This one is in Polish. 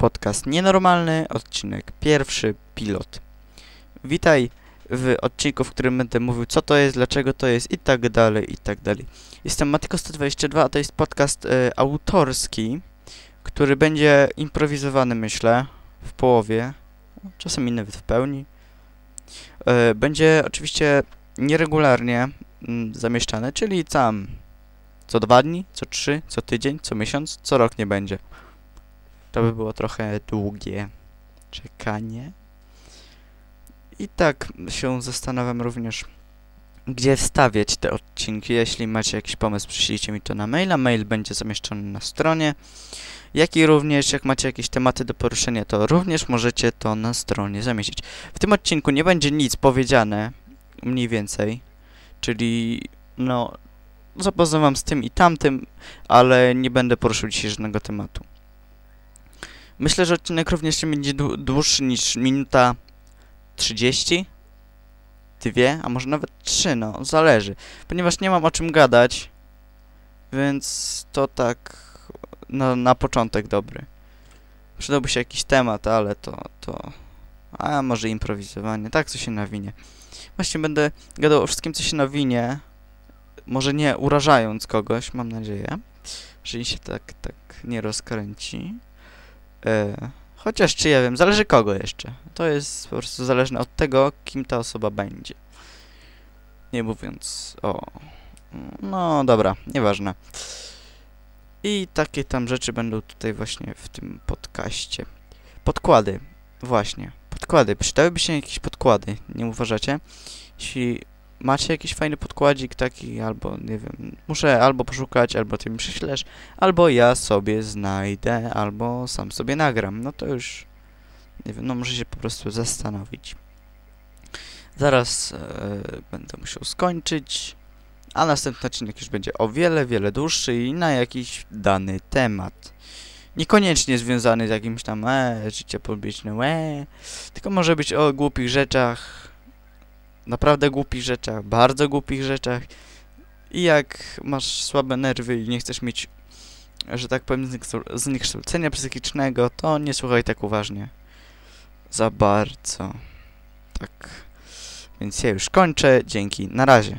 podcast Nienormalny, odcinek pierwszy, pilot. Witaj w odcinku, w którym będę mówił, co to jest, dlaczego to jest i tak dalej, i tak dalej. Jestem Matyko122, a to jest podcast e, autorski, który będzie improwizowany, myślę, w połowie, czasem nawet w pełni. E, będzie oczywiście nieregularnie mm, zamieszczany, czyli tam co dwa dni, co trzy, co tydzień, co miesiąc, co rok nie będzie. To by było trochę długie czekanie. I tak się zastanawiam również, gdzie wstawiać te odcinki. Jeśli macie jakiś pomysł, przyślijcie mi to na maila. Mail będzie zamieszczony na stronie. Jak i również, jak macie jakieś tematy do poruszenia, to również możecie to na stronie zamieścić. W tym odcinku nie będzie nic powiedziane, mniej więcej. Czyli, no, zapoznam z tym i tamtym, ale nie będę poruszył dzisiaj żadnego tematu. Myślę, że odcinek również nie będzie dłuższy niż minuta 30, dwie, a może nawet trzy, no, zależy. Ponieważ nie mam o czym gadać, więc to tak na, na początek dobry. Przydałby się jakiś temat, ale to, to... A może improwizowanie, tak co się nawinie. Właśnie będę gadał o wszystkim, co się nawinie, może nie urażając kogoś, mam nadzieję, że się tak, tak nie rozkręci. E, chociaż, czy ja wiem, zależy kogo jeszcze. To jest po prostu zależne od tego, kim ta osoba będzie. Nie mówiąc o... No, dobra, nieważne. I takie tam rzeczy będą tutaj właśnie w tym podcaście. Podkłady. Właśnie. Podkłady. Przydałyby się jakieś podkłady, nie uważacie? Jeśli macie jakiś fajny podkładzik taki, albo nie wiem, muszę albo poszukać, albo ty mi przyślesz, albo ja sobie znajdę, albo sam sobie nagram. No to już, nie wiem, no muszę się po prostu zastanowić. Zaraz e, będę musiał skończyć, a następny odcinek już będzie o wiele, wiele dłuższy i na jakiś dany temat. Niekoniecznie związany z jakimś tam e, życie publiczne, e, tylko może być o głupich rzeczach, naprawdę głupich rzeczach, bardzo głupich rzeczach. I jak masz słabe nerwy i nie chcesz mieć, że tak powiem, zniekształcenia psychicznego, to nie słuchaj tak uważnie. Za bardzo. Tak. Więc ja już kończę. Dzięki. Na razie.